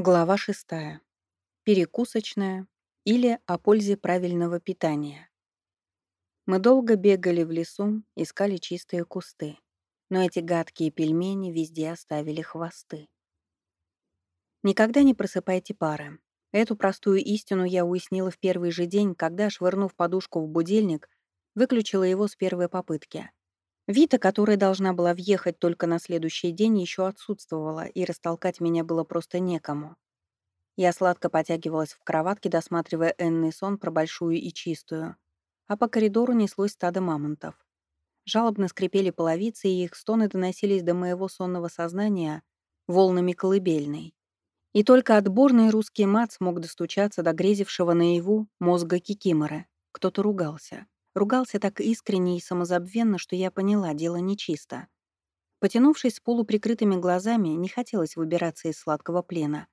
Глава 6. Перекусочная или о пользе правильного питания. Мы долго бегали в лесу, искали чистые кусты, но эти гадкие пельмени везде оставили хвосты. Никогда не просыпайте пары. Эту простую истину я уяснила в первый же день, когда, швырнув подушку в будильник, выключила его с первой попытки. Вита, которая должна была въехать только на следующий день, еще отсутствовала, и растолкать меня было просто некому. Я сладко потягивалась в кроватке, досматривая энный сон про большую и чистую. А по коридору неслось стадо мамонтов. Жалобно скрипели половицы, и их стоны доносились до моего сонного сознания волнами колыбельной. И только отборный русский мат смог достучаться до грезившего наяву мозга Кикиморы. Кто-то ругался. Ругался так искренне и самозабвенно, что я поняла, дело нечисто. Потянувшись с полуприкрытыми глазами, не хотелось выбираться из сладкого плена.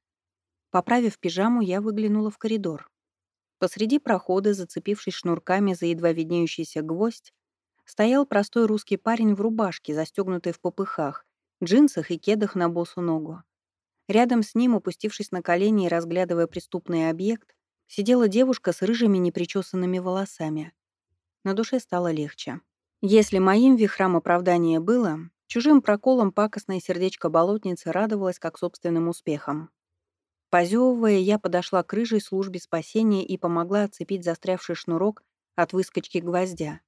Поправив пижаму, я выглянула в коридор. Посреди прохода, зацепившись шнурками за едва виднеющийся гвоздь, стоял простой русский парень в рубашке, застегнутой в попыхах, джинсах и кедах на босу ногу. Рядом с ним, опустившись на колени и разглядывая преступный объект, сидела девушка с рыжими непричесанными волосами. На душе стало легче. Если моим вихрам оправдание было, чужим проколом пакостное сердечко болотницы радовалось как собственным успехам. Позевывая, я подошла к рыжей службе спасения и помогла отцепить застрявший шнурок от выскочки гвоздя.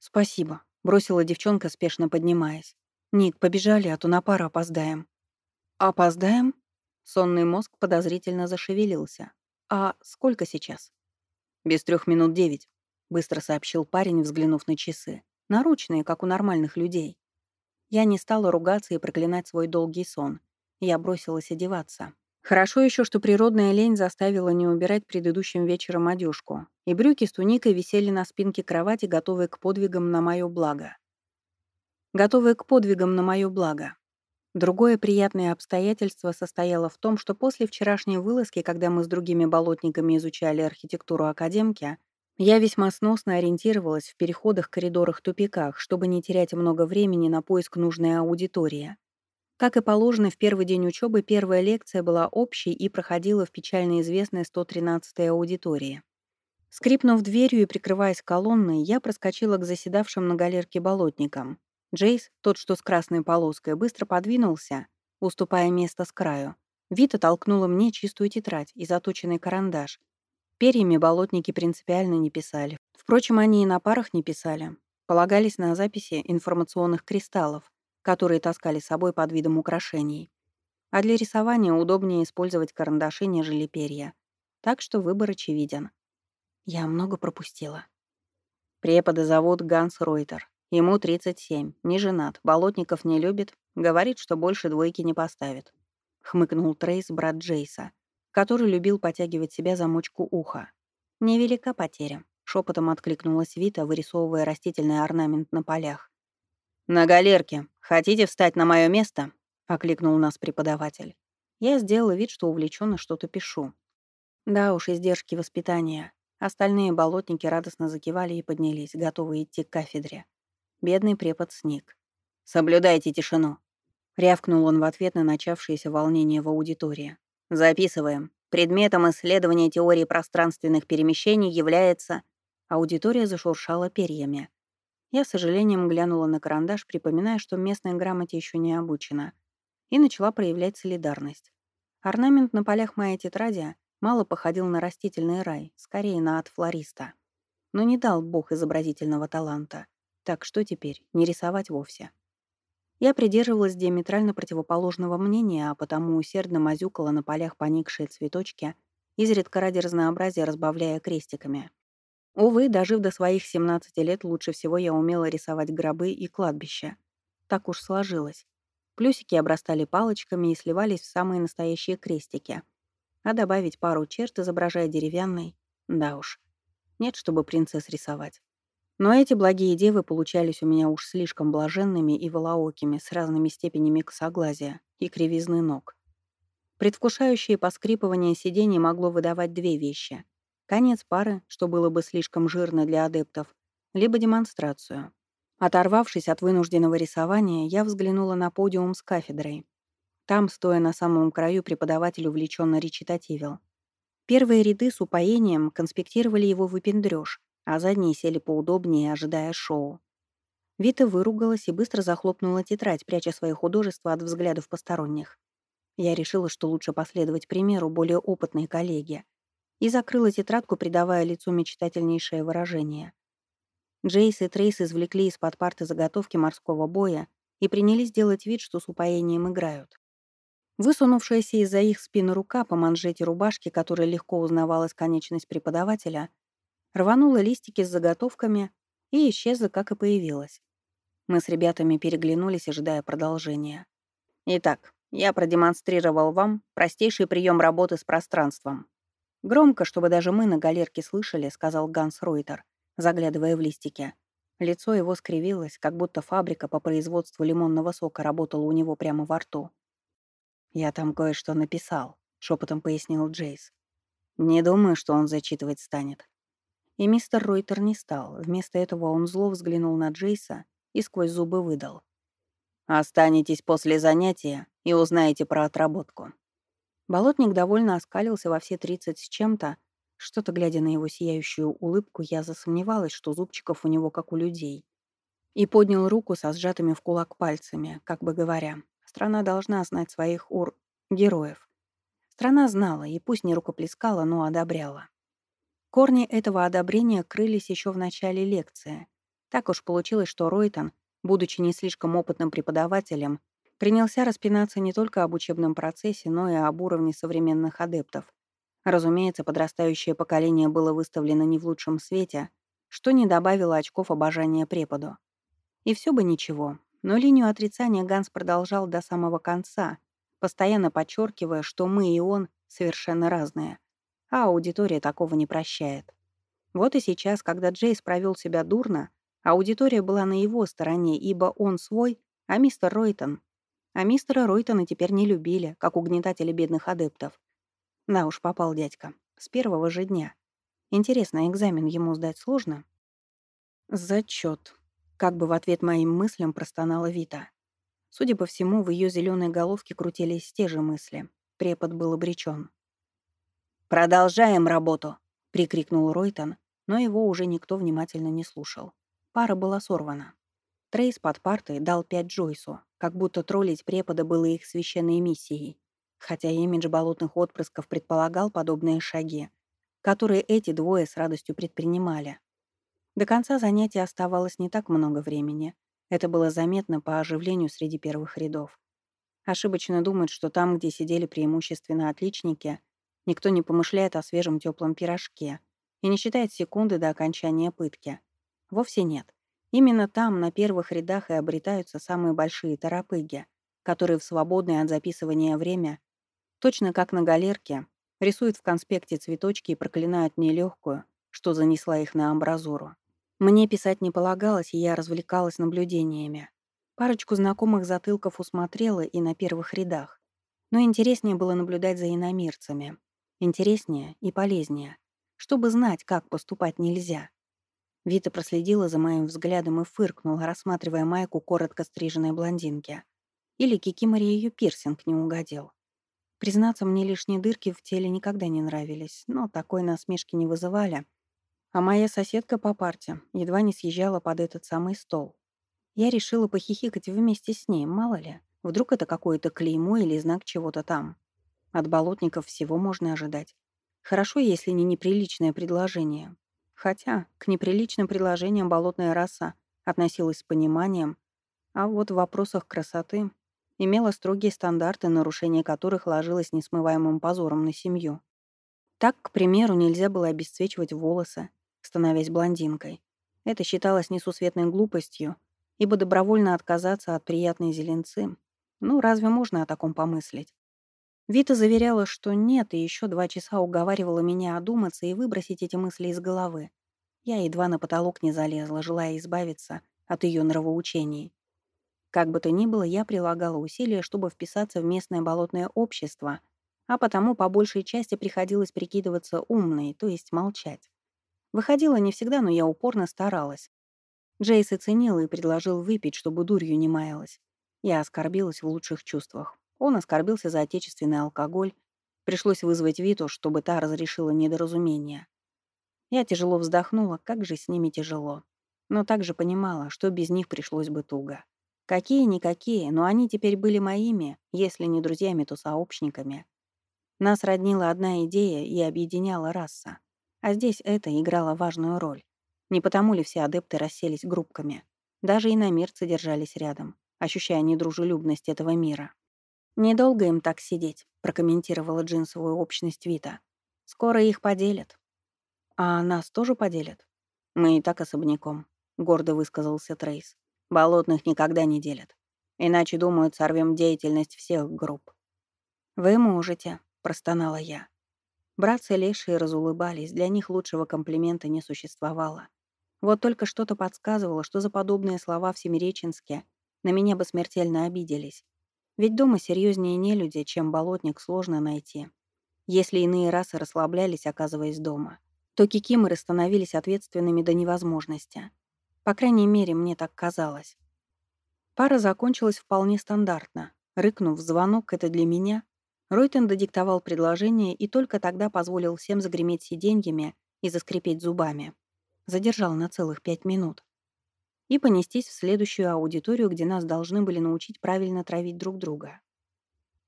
«Спасибо», — бросила девчонка, спешно поднимаясь. «Ник, побежали, а то на пару опоздаем». «Опоздаем?» Сонный мозг подозрительно зашевелился. «А сколько сейчас?» «Без трех минут девять», быстро сообщил парень, взглянув на часы. Наручные, как у нормальных людей. Я не стала ругаться и проклинать свой долгий сон. Я бросилась одеваться. Хорошо еще, что природная лень заставила не убирать предыдущим вечером одежку, и брюки с туникой висели на спинке кровати, готовые к подвигам на мое благо. Готовые к подвигам на мое благо. Другое приятное обстоятельство состояло в том, что после вчерашней вылазки, когда мы с другими болотниками изучали архитектуру академки, я весьма сносно ориентировалась в переходах, коридорах, тупиках, чтобы не терять много времени на поиск нужной аудитории. Как и положено, в первый день учебы первая лекция была общей и проходила в печально известной 113-й аудитории. Скрипнув дверью и прикрываясь колонной, я проскочила к заседавшим на галерке болотникам. Джейс, тот, что с красной полоской, быстро подвинулся, уступая место с краю. Вита толкнула мне чистую тетрадь и заточенный карандаш, Перьями болотники принципиально не писали. Впрочем, они и на парах не писали. Полагались на записи информационных кристаллов, которые таскали с собой под видом украшений. А для рисования удобнее использовать карандаши, нежели перья. Так что выбор очевиден. Я много пропустила. Препода зовут Ганс Ройтер. Ему 37, не женат, болотников не любит, говорит, что больше двойки не поставит. Хмыкнул Трейс, брат Джейса который любил потягивать себя замочку уха. «Невелика потеря», — шепотом откликнулась Вита, вырисовывая растительный орнамент на полях. «На галерке. Хотите встать на мое место?» — окликнул нас преподаватель. Я сделала вид, что увлеченно что-то пишу. Да уж, издержки воспитания. Остальные болотники радостно закивали и поднялись, готовые идти к кафедре. Бедный препод сник. «Соблюдайте тишину», — рявкнул он в ответ на начавшееся волнение в аудитории. Записываем. Предметом исследования теории пространственных перемещений является... Аудитория зашуршала перьями. Я с сожалением глянула на карандаш, припоминая, что местной грамоте еще не обучена, и начала проявлять солидарность. Орнамент на полях моей тетради мало походил на растительный рай, скорее на ад флориста. Но не дал бог изобразительного таланта. Так что теперь? Не рисовать вовсе. Я придерживалась диаметрально противоположного мнения, а потому усердно мазюкала на полях поникшие цветочки, изредка ради разнообразия разбавляя крестиками. Увы, дожив до своих 17 лет, лучше всего я умела рисовать гробы и кладбища. Так уж сложилось. Плюсики обрастали палочками и сливались в самые настоящие крестики. А добавить пару черт, изображая деревянный, да уж. Нет, чтобы принцесс рисовать. Но эти благие девы получались у меня уж слишком блаженными и волоокими, с разными степенями косоглазия и кривизны ног. Предвкушающее поскрипывание сидений могло выдавать две вещи. Конец пары, что было бы слишком жирно для адептов, либо демонстрацию. Оторвавшись от вынужденного рисования, я взглянула на подиум с кафедрой. Там, стоя на самом краю, преподаватель увлеченно речитативил. Первые ряды с упоением конспектировали его выпендрёж, а задние сели поудобнее, ожидая шоу. Вита выругалась и быстро захлопнула тетрадь, пряча свои художества от взглядов посторонних. Я решила, что лучше последовать примеру более опытной коллеги, и закрыла тетрадку, придавая лицу мечтательнейшее выражение. Джейс и Трейс извлекли из-под парты заготовки морского боя и принялись делать вид, что с упоением играют. Высунувшаяся из-за их спины рука по манжете рубашки, которая легко узнавалась конечность преподавателя, рванула листики с заготовками и исчезла, как и появилась. Мы с ребятами переглянулись, ожидая продолжения. Итак, я продемонстрировал вам простейший прием работы с пространством. Громко, чтобы даже мы на галерке слышали, сказал Ганс Ройтер, заглядывая в листики. Лицо его скривилось, как будто фабрика по производству лимонного сока работала у него прямо во рту. «Я там кое-что написал», — шепотом пояснил Джейс. «Не думаю, что он зачитывать станет». И мистер Ройтер не стал. Вместо этого он зло взглянул на Джейса и сквозь зубы выдал. «Останетесь после занятия и узнаете про отработку». Болотник довольно оскалился во все тридцать с чем-то. Что-то, глядя на его сияющую улыбку, я засомневалась, что зубчиков у него как у людей. И поднял руку со сжатыми в кулак пальцами, как бы говоря, Страна должна знать своих ур... героев. Страна знала, и пусть не рукоплескала, но одобряла. Корни этого одобрения крылись еще в начале лекции. Так уж получилось, что Ройтон, будучи не слишком опытным преподавателем, принялся распинаться не только об учебном процессе, но и об уровне современных адептов. Разумеется, подрастающее поколение было выставлено не в лучшем свете, что не добавило очков обожания преподу. И все бы ничего, но линию отрицания Ганс продолжал до самого конца, постоянно подчеркивая, что мы и он совершенно разные. А аудитория такого не прощает. Вот и сейчас, когда Джейс провел себя дурно, аудитория была на его стороне, ибо он свой, а мистер Ройтон. А мистера Ройтона теперь не любили, как угнетатели бедных адептов. Да уж, попал дядька. С первого же дня. Интересно, экзамен ему сдать сложно? Зачет. Как бы в ответ моим мыслям простонала Вита. Судя по всему, в ее зеленой головке крутились те же мысли. Препод был обречен. «Продолжаем работу!» — прикрикнул Ройтон, но его уже никто внимательно не слушал. Пара была сорвана. Трейс под партой дал пять Джойсу, как будто троллить препода было их священной миссией, хотя имидж болотных отпрысков предполагал подобные шаги, которые эти двое с радостью предпринимали. До конца занятия оставалось не так много времени. Это было заметно по оживлению среди первых рядов. Ошибочно думать, что там, где сидели преимущественно отличники, никто не помышляет о свежем теплом пирожке и не считает секунды до окончания пытки. Вовсе нет. Именно там, на первых рядах, и обретаются самые большие торопыги, которые в свободное от записывания время, точно как на галерке, рисуют в конспекте цветочки и проклинают нелегкую, что занесла их на амбразуру. Мне писать не полагалось, и я развлекалась наблюдениями. Парочку знакомых затылков усмотрела и на первых рядах. Но интереснее было наблюдать за иномирцами. Интереснее и полезнее. Чтобы знать, как поступать нельзя. Вита проследила за моим взглядом и фыркнула, рассматривая майку коротко стриженной блондинки. Или Кикимори ее пирсинг не угодил. Признаться, мне лишние дырки в теле никогда не нравились, но такой насмешки не вызывали — а моя соседка по парте едва не съезжала под этот самый стол. Я решила похихикать вместе с ней, мало ли. Вдруг это какое-то клеймо или знак чего-то там. От болотников всего можно ожидать. Хорошо, если не неприличное предложение. Хотя к неприличным предложениям болотная раса относилась с пониманием, а вот в вопросах красоты имела строгие стандарты, нарушение которых ложилось несмываемым позором на семью. Так, к примеру, нельзя было обесцвечивать волосы, становясь блондинкой. Это считалось несусветной глупостью, ибо добровольно отказаться от приятной зеленцы. Ну, разве можно о таком помыслить? Вита заверяла, что нет, и еще два часа уговаривала меня одуматься и выбросить эти мысли из головы. Я едва на потолок не залезла, желая избавиться от ее нравоучений. Как бы то ни было, я прилагала усилия, чтобы вписаться в местное болотное общество, а потому по большей части приходилось прикидываться умной, то есть молчать. Выходило не всегда, но я упорно старалась. Джейс оценил и предложил выпить, чтобы дурью не маялась. Я оскорбилась в лучших чувствах. Он оскорбился за отечественный алкоголь. Пришлось вызвать Виту, чтобы та разрешила недоразумение. Я тяжело вздохнула, как же с ними тяжело. Но также понимала, что без них пришлось бы туго. Какие-никакие, но они теперь были моими, если не друзьями, то сообщниками. Нас роднила одна идея и объединяла раса. А здесь это играло важную роль. Не потому ли все адепты расселись группками? Даже иномирцы держались рядом, ощущая недружелюбность этого мира. «Недолго им так сидеть», — прокомментировала джинсовую общность Вита. «Скоро их поделят». «А нас тоже поделят?» «Мы и так особняком», — гордо высказался Трейс. «Болотных никогда не делят. Иначе, думают, сорвем деятельность всех групп». «Вы можете», — простонала я. Братцы лешие разулыбались, для них лучшего комплимента не существовало. Вот только что-то подсказывало, что за подобные слова в Семиреченске на меня бы смертельно обиделись. Ведь дома серьезнее нелюди, чем болотник, сложно найти. Если иные расы расслаблялись, оказываясь дома, то кикиморы становились ответственными до невозможности. По крайней мере, мне так казалось. Пара закончилась вполне стандартно. Рыкнув звонок «это для меня», Ройтен додиктовал предложение и только тогда позволил всем загреметь сиденьями и заскрипеть зубами задержал на целых пять минут, и понестись в следующую аудиторию, где нас должны были научить правильно травить друг друга.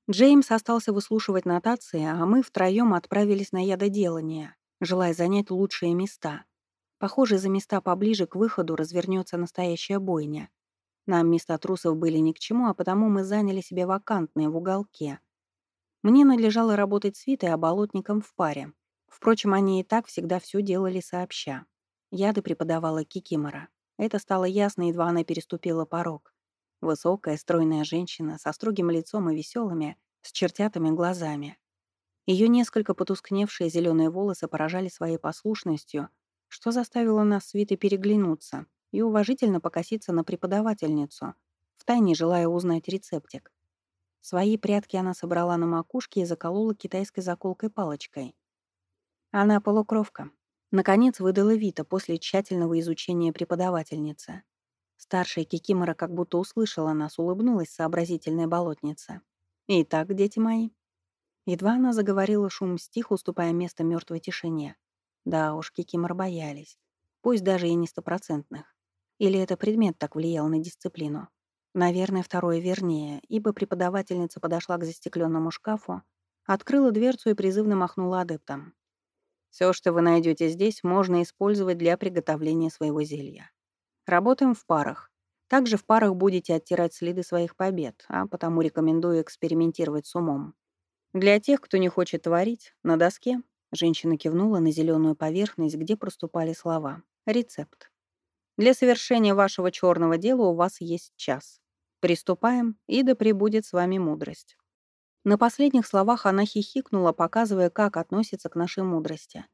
Джеймс остался выслушивать нотации, а мы втроем отправились на ядоделание, желая занять лучшие места. Похоже, за места поближе к выходу развернется настоящая бойня. Нам места трусов были ни к чему, а потому мы заняли себе вакантные в уголке. Мне надлежало работать с Витой, а болотником в паре. Впрочем, они и так всегда все делали сообща. Яды преподавала Кикимора. Это стало ясно, едва она переступила порог. Высокая, стройная женщина со строгим лицом и веселыми, с чертятыми глазами. Ее несколько потускневшие зеленые волосы поражали своей послушностью, что заставило нас с Витой переглянуться и уважительно покоситься на преподавательницу, втайне желая узнать рецептик. Свои прятки она собрала на макушке и заколола китайской заколкой палочкой. Она полукровка, Наконец выдала Вита после тщательного изучения преподавательницы. Старшая Кикимора как будто услышала нас, улыбнулась сообразительная болотница. «Итак, дети мои». Едва она заговорила, шум стих, уступая место мертвой тишине. Да уж, Кикимор боялись. Пусть даже и не стопроцентных. Или это предмет так влиял на дисциплину. Наверное, второе вернее, ибо преподавательница подошла к застекленному шкафу, открыла дверцу и призывно махнула адептам. Все, что вы найдете здесь, можно использовать для приготовления своего зелья. Работаем в парах. Также в парах будете оттирать следы своих побед, а потому рекомендую экспериментировать с умом. Для тех, кто не хочет творить, на доске женщина кивнула на зеленую поверхность, где проступали слова. Рецепт. Для совершения вашего черного дела у вас есть час. Приступаем, и да пребудет с вами мудрость. На последних словах она хихикнула, показывая, как относится к нашей мудрости.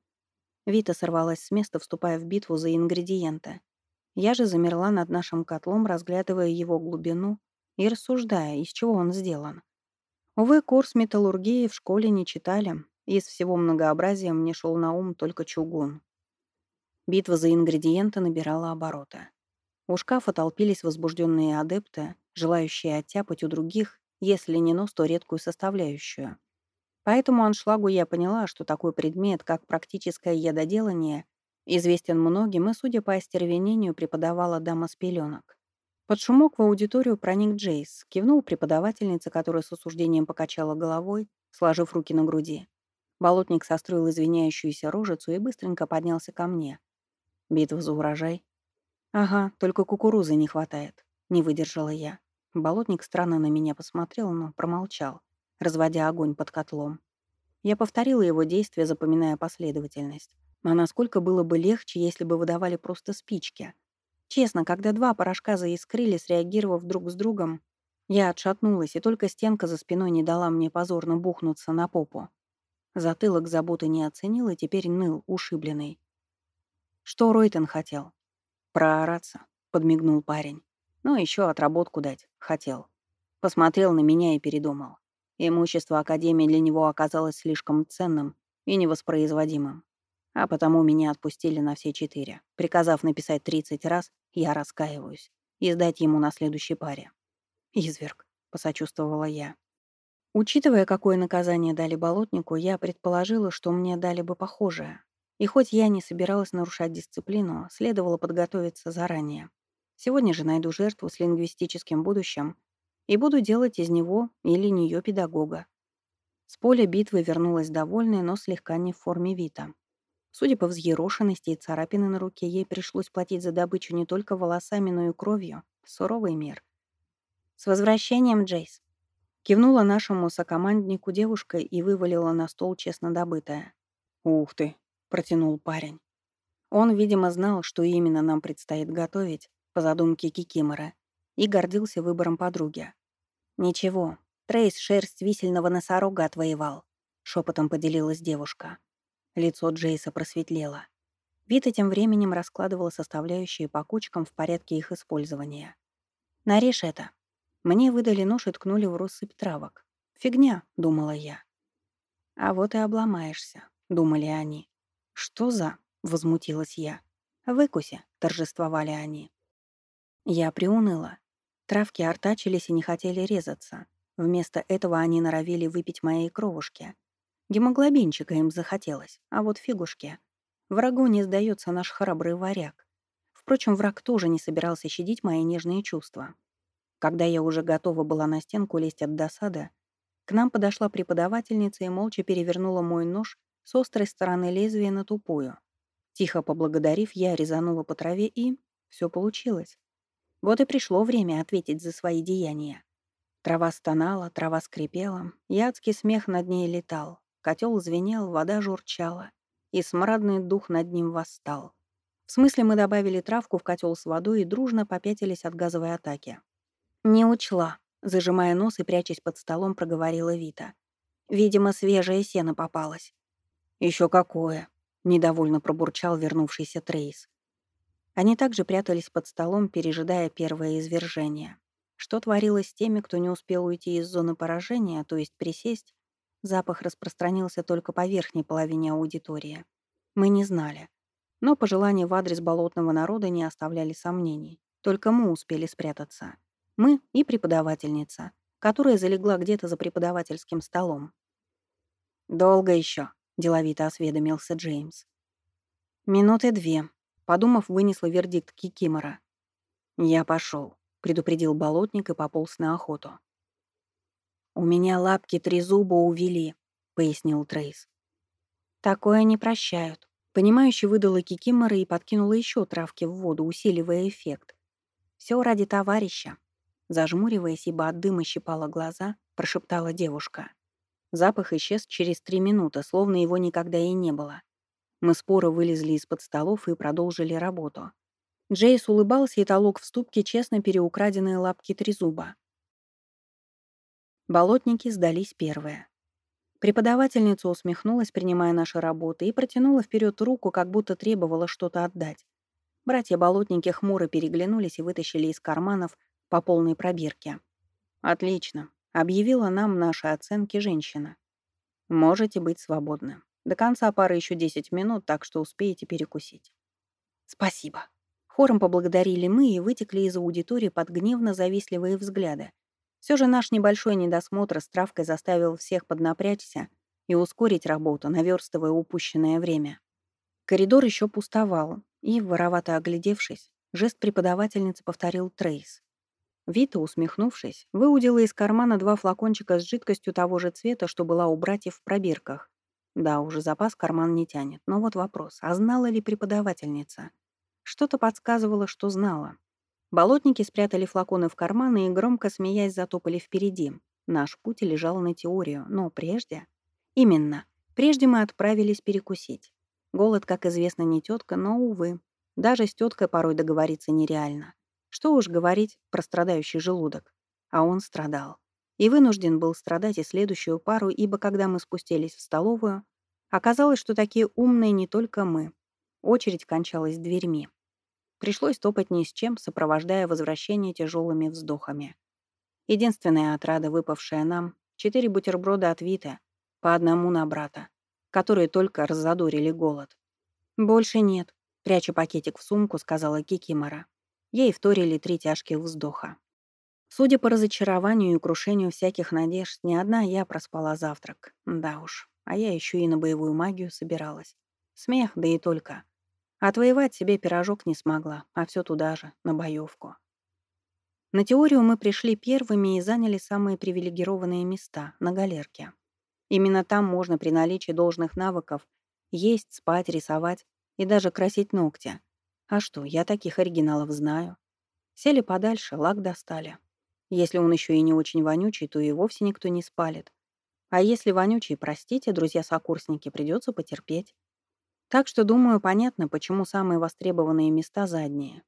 Вита сорвалась с места, вступая в битву за ингредиенты. Я же замерла над нашим котлом, разглядывая его глубину и рассуждая, из чего он сделан. Увы, курс металлургии в школе не читали, из всего многообразия мне шел на ум только чугун. Битва за ингредиенты набирала обороты. У шкафа толпились возбужденные адепты, желающие оттяпать у других если не нос, то редкую составляющую. По этому аншлагу я поняла, что такой предмет, как практическое ядоделание, известен многим и, судя по остервенению, преподавала дама с пеленок. Под шумок в аудиторию проник Джейс, кивнул преподавательнице, которая с осуждением покачала головой, сложив руки на груди. Болотник состроил извиняющуюся рожицу и быстренько поднялся ко мне. «Битва за урожай?» «Ага, только кукурузы не хватает», — не выдержала я. Болотник странно на меня посмотрел, но промолчал, разводя огонь под котлом. Я повторила его действия, запоминая последовательность. А насколько было бы легче, если бы выдавали просто спички. Честно, когда два порошка заискрили, среагировав друг с другом, я отшатнулась, и только стенка за спиной не дала мне позорно бухнуться на попу. Затылок заботы не оценил и теперь ныл, ушибленный. «Что Ройтон хотел?» «Проораться», — подмигнул парень. Ну, еще отработку дать. Хотел. Посмотрел на меня и передумал. Имущество Академии для него оказалось слишком ценным и невоспроизводимым. А потому меня отпустили на все четыре, приказав написать 30 раз «Я раскаиваюсь» и сдать ему на следующей паре. «Изверг», — посочувствовала я. Учитывая, какое наказание дали болотнику, я предположила, что мне дали бы похожее. И хоть я не собиралась нарушать дисциплину, следовало подготовиться заранее. Сегодня же найду жертву с лингвистическим будущим и буду делать из него или нее педагога. С поля битвы вернулась довольная, но слегка не в форме Вита. Судя по взъерошенности и царапины на руке, ей пришлось платить за добычу не только волосами, но и кровью. Суровый мир. «С возвращением, Джейс!» Кивнула нашему сокоманднику девушка и вывалила на стол честно добытое. «Ух ты!» — протянул парень. Он, видимо, знал, что именно нам предстоит готовить, по задумке Кикимора, и гордился выбором подруги. «Ничего, Трейс шерсть висельного носорога отвоевал», — шепотом поделилась девушка. Лицо Джейса просветлело. Вита тем временем раскладывала составляющие по кучкам в порядке их использования. «Нарежь это». Мне выдали нож и ткнули в россыпь травок. «Фигня», — думала я. «А вот и обломаешься», — думали они. «Что за?» — возмутилась я. «Выкуси», — торжествовали они. Я приуныла. Травки артачились и не хотели резаться. Вместо этого они норовили выпить моей кровушки. Гемоглобинчика им захотелось, а вот фигушки. Врагу не сдается наш храбрый варяг. Впрочем, враг тоже не собирался щадить мои нежные чувства. Когда я уже готова была на стенку лезть от досады, к нам подошла преподавательница и молча перевернула мой нож с острой стороны лезвия на тупую. Тихо поблагодарив, я резанула по траве и... все получилось. Вот и пришло время ответить за свои деяния. Трава стонала, трава скрипела, ядский смех над ней летал, котел звенел, вода журчала, и смрадный дух над ним восстал. В смысле мы добавили травку в котел с водой и дружно попятились от газовой атаки. «Не учла», — зажимая нос и прячась под столом, проговорила Вита. «Видимо, свежее сено попалось». Еще какое!» — недовольно пробурчал вернувшийся Трейс. Они также прятались под столом, пережидая первое извержение. Что творилось с теми, кто не успел уйти из зоны поражения, то есть присесть, запах распространился только по верхней половине аудитории. Мы не знали. Но пожелания в адрес болотного народа не оставляли сомнений. Только мы успели спрятаться. Мы и преподавательница, которая залегла где-то за преподавательским столом. «Долго еще», — деловито осведомился Джеймс. «Минуты две», Подумав, вынесла вердикт Кикимора. «Я пошел», — предупредил болотник и пополз на охоту. «У меня лапки три зуба увели», — пояснил Трейс. «Такое не прощают». Понимающе выдала Кикимора и подкинула еще травки в воду, усиливая эффект. «Все ради товарища», — зажмуриваясь, ибо от дыма щипала глаза, прошептала девушка. Запах исчез через три минуты, словно его никогда и не было. Мы споро вылезли из-под столов и продолжили работу. Джейс улыбался и толок в ступке честно переукраденные лапки трезуба. Болотники сдались первые. Преподавательница усмехнулась, принимая наши работы, и протянула вперед руку, как будто требовала что-то отдать. Братья-болотники хмуро переглянулись и вытащили из карманов по полной пробирке. «Отлично», — объявила нам наши оценки женщина. «Можете быть свободны». До конца пары еще 10 минут, так что успеете перекусить. Спасибо. Хором поблагодарили мы и вытекли из аудитории под гневно-завистливые взгляды. Все же наш небольшой недосмотр с травкой заставил всех поднапрячься и ускорить работу, наверстывая упущенное время. Коридор еще пустовал, и, воровато оглядевшись, жест преподавательницы повторил Трейс. Вита, усмехнувшись, выудила из кармана два флакончика с жидкостью того же цвета, что была у братьев в пробирках, да, уже запас карман не тянет. Но вот вопрос, а знала ли преподавательница? Что-то подсказывало, что знала. Болотники спрятали флаконы в карманы и, громко смеясь, затопали впереди. Наш путь лежал на теорию, но прежде... Именно, прежде мы отправились перекусить. Голод, как известно, не тетка, но, увы, даже с теткой порой договориться нереально. Что уж говорить про страдающий желудок. А он страдал и вынужден был страдать и следующую пару, ибо когда мы спустились в столовую, оказалось, что такие умные не только мы. Очередь кончалась дверьми. Пришлось топать ни с чем, сопровождая возвращение тяжелыми вздохами. Единственная отрада, выпавшая нам, четыре бутерброда от Вита, по одному на брата, которые только раззадорили голод. «Больше нет», — пряча пакетик в сумку, сказала Кикимора. Ей вторили три тяжких вздоха. Судя по разочарованию и крушению всяких надежд, не одна я проспала завтрак. Да уж, а я еще и на боевую магию собиралась. Смех, да и только. Отвоевать себе пирожок не смогла, а все туда же, на боевку. На теорию мы пришли первыми и заняли самые привилегированные места, на галерке. Именно там можно при наличии должных навыков есть, спать, рисовать и даже красить ногти. А что, я таких оригиналов знаю. Сели подальше, лак достали. Если он еще и не очень вонючий, то и вовсе никто не спалит. А если вонючий, простите, друзья-сокурсники, придется потерпеть. Так что, думаю, понятно, почему самые востребованные места задние.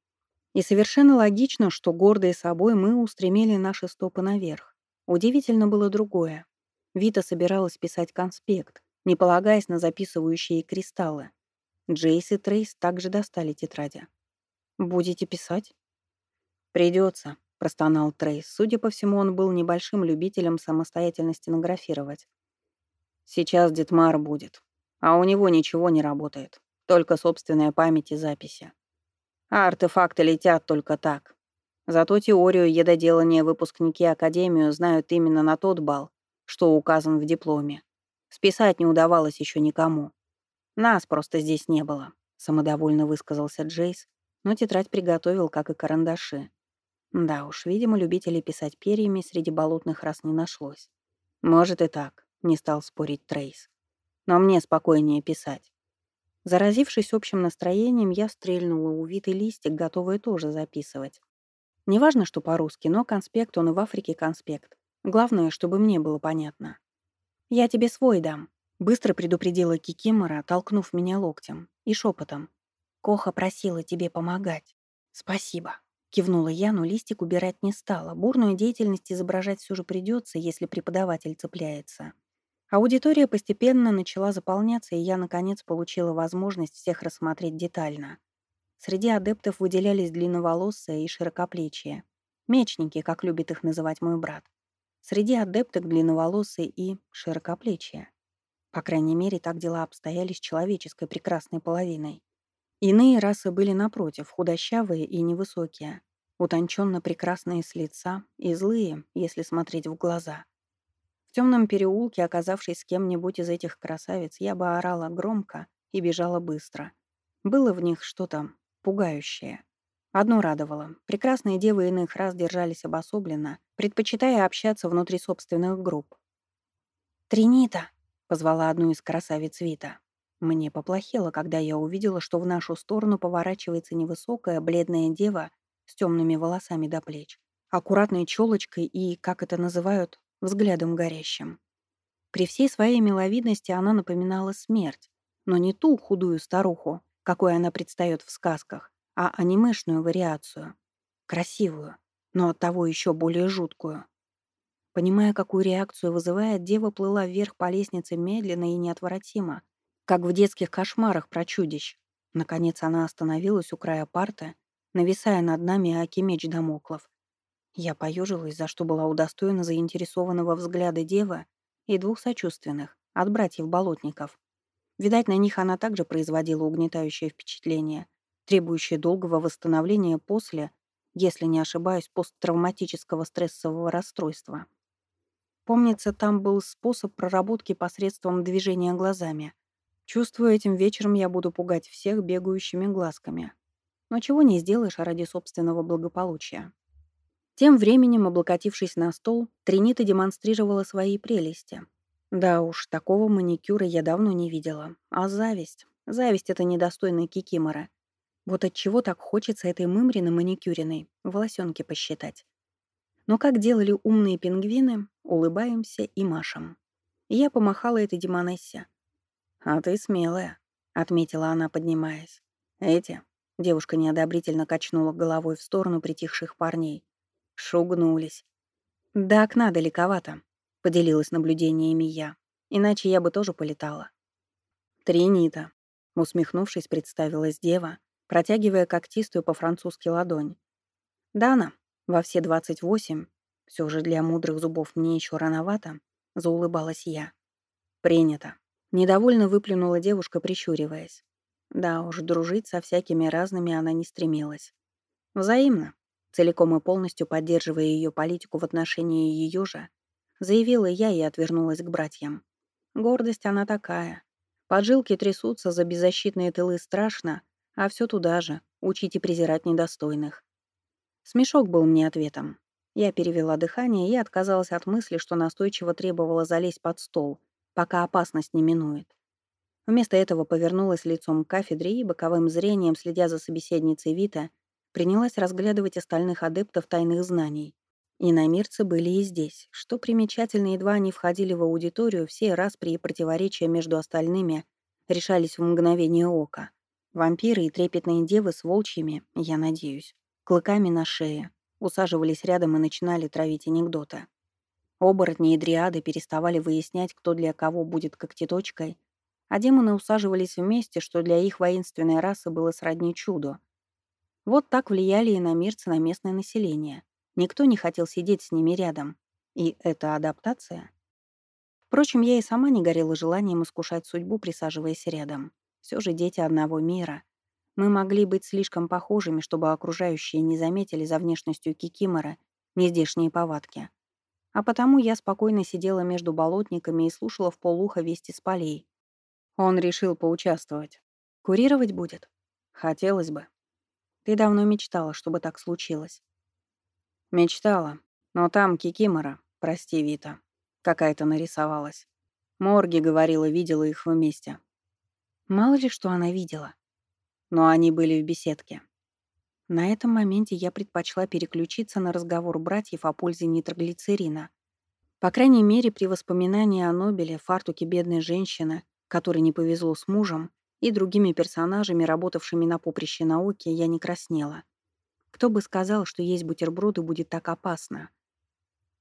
И совершенно логично, что, гордые собой, мы устремили наши стопы наверх. Удивительно было другое. Вита собиралась писать конспект, не полагаясь на записывающие кристаллы. Джейс и Трейс также достали тетради. «Будете писать?» «Придется», простонал Трейс. Судя по всему, он был небольшим любителем самостоятельно стенографировать. Сейчас Детмар будет, а у него ничего не работает, только собственная память и записи. А артефакты летят только так. Зато теорию едоделания выпускники Академию знают именно на тот балл, что указан в дипломе. Списать не удавалось еще никому. Нас просто здесь не было, самодовольно высказался Джейс, но тетрадь приготовил, как и карандаши. Да уж, видимо, любителей писать перьями среди болотных раз не нашлось. Может и так, не стал спорить Трейс. Но мне спокойнее писать. Заразившись общим настроением, я стрельнула увитый листик, готовая тоже записывать. Неважно, что по-русски, но конспект он и в Африке конспект. Главное, чтобы мне было понятно. «Я тебе свой дам», — быстро предупредила Кикимора, толкнув меня локтем и шепотом. «Коха просила тебе помогать. Спасибо». Кивнула я, но листик убирать не стала. Бурную деятельность изображать все же придется, если преподаватель цепляется. Аудитория постепенно начала заполняться, и я, наконец, получила возможность всех рассмотреть детально. Среди адептов выделялись длинноволосые и широкоплечие. Мечники, как любит их называть мой брат. Среди адепток длинноволосые и широкоплечие. По крайней мере, так дела обстояли с человеческой прекрасной половиной. Иные расы были напротив, худощавые и невысокие, утонченно прекрасные с лица и злые, если смотреть в глаза. В темном переулке, оказавшись с кем-нибудь из этих красавиц, я бы орала громко и бежала быстро. Было в них что-то пугающее. Одно радовало. Прекрасные девы иных раз держались обособленно, предпочитая общаться внутри собственных групп. «Тринита!» — позвала одну из красавиц Вита. Мне поплохело, когда я увидела, что в нашу сторону поворачивается невысокая, бледная дева с темными волосами до плеч, аккуратной челочкой и, как это называют, взглядом горящим. При всей своей миловидности она напоминала смерть, но не ту худую старуху, какой она предстает в сказках, а анимешную вариацию. Красивую, но оттого еще более жуткую. Понимая, какую реакцию вызывает, дева плыла вверх по лестнице медленно и неотвратимо, как в детских кошмарах про чудищ. Наконец она остановилась у края парты, нависая над нами Аки меч домоклов. Я поежилась, за что была удостоена заинтересованного взгляда девы и двух сочувственных, от братьев-болотников. Видать, на них она также производила угнетающее впечатление, требующее долгого восстановления после, если не ошибаюсь, посттравматического стрессового расстройства. Помнится, там был способ проработки посредством движения глазами. Чувствую, этим вечером я буду пугать всех бегающими глазками. Но чего не сделаешь ради собственного благополучия. Тем временем, облокотившись на стол, Тринита демонстрировала свои прелести. Да уж, такого маникюра я давно не видела. А зависть? Зависть — это недостойная кикимора. Вот от чего так хочется этой мымрины маникюриной, волосенки посчитать. Но как делали умные пингвины, улыбаемся и машем. Я помахала этой демонессе, «А ты смелая», — отметила она, поднимаясь. «Эти?» — девушка неодобрительно качнула головой в сторону притихших парней. Шугнулись. «До окна далековато», — поделилась наблюдениями я. «Иначе я бы тоже полетала». «Тринита», — усмехнувшись, представилась дева, протягивая когтистую по-французски ладонь. «Дана, во все двадцать восемь, все же для мудрых зубов мне еще рановато», — заулыбалась я. «Принято», Недовольно выплюнула девушка, прищуриваясь. Да уж, дружить со всякими разными она не стремилась. Взаимно. целиком и полностью поддерживая ее политику в отношении ее же, заявила я и отвернулась к братьям. Гордость она такая. Поджилки трясутся, за беззащитные тылы страшно, а все туда же, учить и презирать недостойных. Смешок был мне ответом. Я перевела дыхание и отказалась от мысли, что настойчиво требовала залезть под стол, пока опасность не минует. Вместо этого повернулась лицом к кафедре и, боковым зрением, следя за собеседницей Вита, принялась разглядывать остальных адептов тайных знаний. Иномирцы были и здесь. Что примечательно, едва они входили в аудиторию, все распри и противоречия между остальными решались в мгновение ока. Вампиры и трепетные девы с волчьими, я надеюсь, клыками на шее, усаживались рядом и начинали травить анекдоты. Оборотни и дриады переставали выяснять, кто для кого будет когтеточкой, а демоны усаживались вместе, что для их воинственной расы было сродни чуду. Вот так влияли и на мирцы на местное население. Никто не хотел сидеть с ними рядом. И это адаптация? Впрочем, я и сама не горела желанием искушать судьбу, присаживаясь рядом. Все же дети одного мира. Мы могли быть слишком похожими, чтобы окружающие не заметили за внешностью Кикимора нездешние повадки. А потому я спокойно сидела между болотниками и слушала в полухо вести с полей. Он решил поучаствовать. Курировать будет? Хотелось бы. Ты давно мечтала, чтобы так случилось. Мечтала. Но там Кикимора, прости, Вита, какая-то нарисовалась. Морги говорила, видела их вместе. Мало ли, что она видела. Но они были в беседке. На этом моменте я предпочла переключиться на разговор братьев о пользе нитроглицерина. По крайней мере, при воспоминании о Нобеле, фартуке бедной женщины, которой не повезло с мужем, и другими персонажами, работавшими на поприще науки, я не краснела. Кто бы сказал, что есть бутерброды будет так опасно?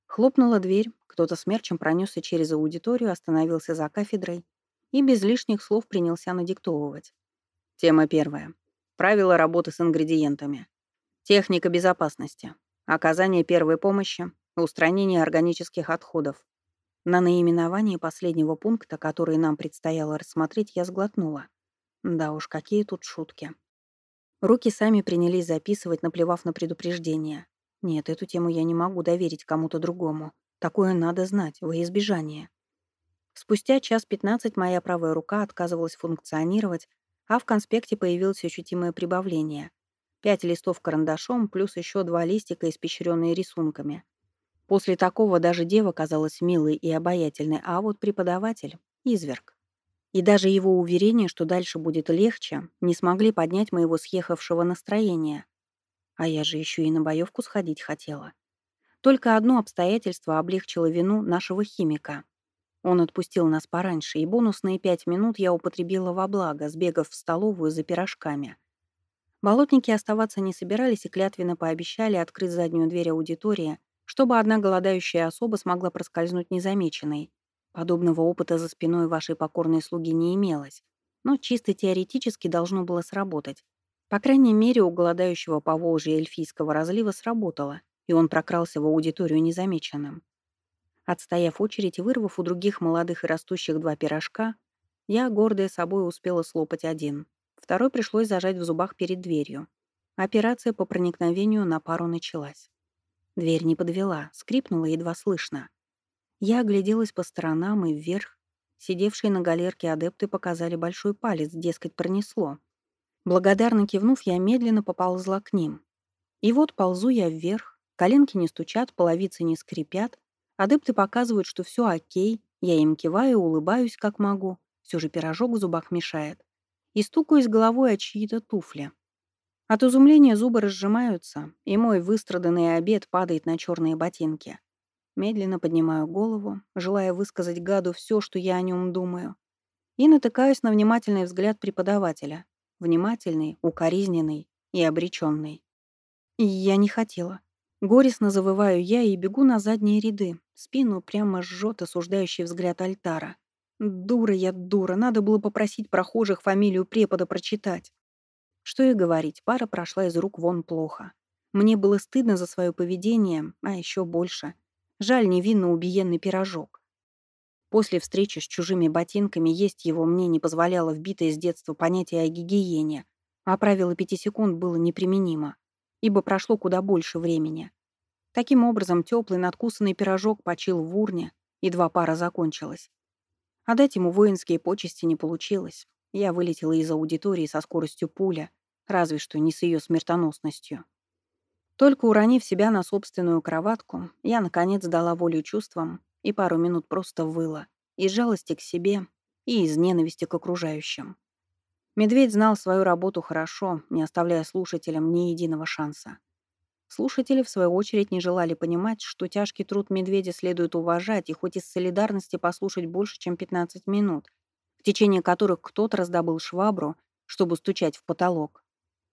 Хлопнула дверь, кто-то смерчем пронесся через аудиторию, остановился за кафедрой и без лишних слов принялся надиктовывать. Тема первая. Правила работы с ингредиентами. Техника безопасности. Оказание первой помощи. Устранение органических отходов. На наименовании последнего пункта, который нам предстояло рассмотреть, я сглотнула. Да уж, какие тут шутки. Руки сами принялись записывать, наплевав на предупреждение. Нет, эту тему я не могу доверить кому-то другому. Такое надо знать, во избежание. Спустя час пятнадцать моя правая рука отказывалась функционировать, а в конспекте появилось ощутимое прибавление. Пять листов карандашом, плюс еще два листика, испещренные рисунками. После такого даже дева казалась милой и обаятельной, а вот преподаватель — изверг. И даже его уверение, что дальше будет легче, не смогли поднять моего съехавшего настроения. А я же еще и на боевку сходить хотела. Только одно обстоятельство облегчило вину нашего химика. Он отпустил нас пораньше, и бонусные пять минут я употребила во благо, сбегав в столовую за пирожками. Болотники оставаться не собирались и клятвенно пообещали открыть заднюю дверь аудитории, чтобы одна голодающая особа смогла проскользнуть незамеченной. Подобного опыта за спиной вашей покорной слуги не имелось, но чисто теоретически должно было сработать. По крайней мере, у голодающего по Волжье эльфийского разлива сработало, и он прокрался в аудиторию незамеченным. Отстояв очередь и вырвав у других молодых и растущих два пирожка, я, гордая собой, успела слопать один. Второй пришлось зажать в зубах перед дверью. Операция по проникновению на пару началась. Дверь не подвела, скрипнула едва слышно. Я огляделась по сторонам и вверх. Сидевшие на галерке адепты показали большой палец, дескать, пронесло. Благодарно кивнув, я медленно поползла к ним. И вот ползу я вверх, коленки не стучат, половицы не скрипят, адепты показывают, что все окей, я им киваю, улыбаюсь, как могу, все же пирожок в зубах мешает, и стукаюсь головой о чьи-то туфли. От изумления зубы разжимаются, и мой выстраданный обед падает на черные ботинки. Медленно поднимаю голову, желая высказать гаду все, что я о нем думаю, и натыкаюсь на внимательный взгляд преподавателя. Внимательный, укоризненный и обреченный. Я не хотела. Горестно завываю я и бегу на задние ряды. Спину прямо жжет осуждающий взгляд альтара. Дура я, дура, надо было попросить прохожих фамилию препода прочитать. Что и говорить, пара прошла из рук вон плохо. Мне было стыдно за свое поведение, а еще больше — Жаль невинно убиенный пирожок. После встречи с чужими ботинками есть его мне не позволяло вбитое с детства понятие о гигиене, а правило пяти секунд было неприменимо. Ибо прошло куда больше времени. Таким образом, теплый надкусанный пирожок почил в урне, едва пара закончилась. Отдать ему воинские почести не получилось. Я вылетела из аудитории со скоростью пуля, разве что не с ее смертоносностью. Только уронив себя на собственную кроватку, я, наконец, дала волю чувствам и пару минут просто выла. Из жалости к себе и из ненависти к окружающим. Медведь знал свою работу хорошо, не оставляя слушателям ни единого шанса. Слушатели, в свою очередь, не желали понимать, что тяжкий труд медведя следует уважать и хоть из солидарности послушать больше, чем 15 минут, в течение которых кто-то раздобыл швабру, чтобы стучать в потолок.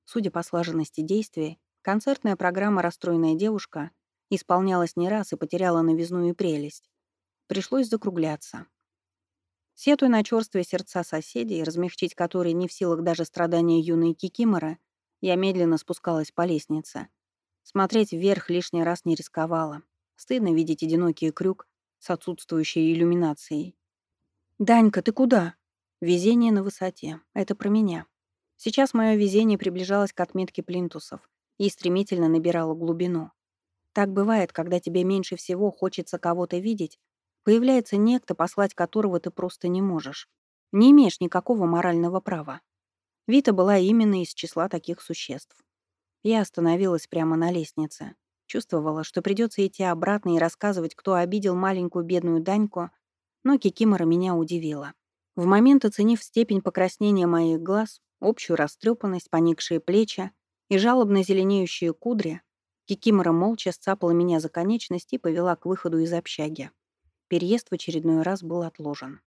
Судя по слаженности действий, концертная программа «Расстроенная девушка» исполнялась не раз и потеряла новизну и прелесть. Пришлось закругляться. Сетуя на чёрствые сердца соседей, размягчить которые не в силах даже страдания юной Кикимора, я медленно спускалась по лестнице. Смотреть вверх лишний раз не рисковала. Стыдно видеть одинокий крюк с отсутствующей иллюминацией. «Данька, ты куда?» «Везение на высоте. Это про меня». Сейчас мое везение приближалось к отметке плинтусов и стремительно набирало глубину. Так бывает, когда тебе меньше всего хочется кого-то видеть, появляется некто, послать которого ты просто не можешь. Не имеешь никакого морального права. Вита была именно из числа таких существ. Я остановилась прямо на лестнице. Чувствовала, что придется идти обратно и рассказывать, кто обидел маленькую бедную Даньку, но Кикимора меня удивила. В момент оценив степень покраснения моих глаз, общую растрепанность, поникшие плечи и жалобно зеленеющие кудри, Кикимора молча сцапала меня за конечность и повела к выходу из общаги. Переезд в очередной раз был отложен.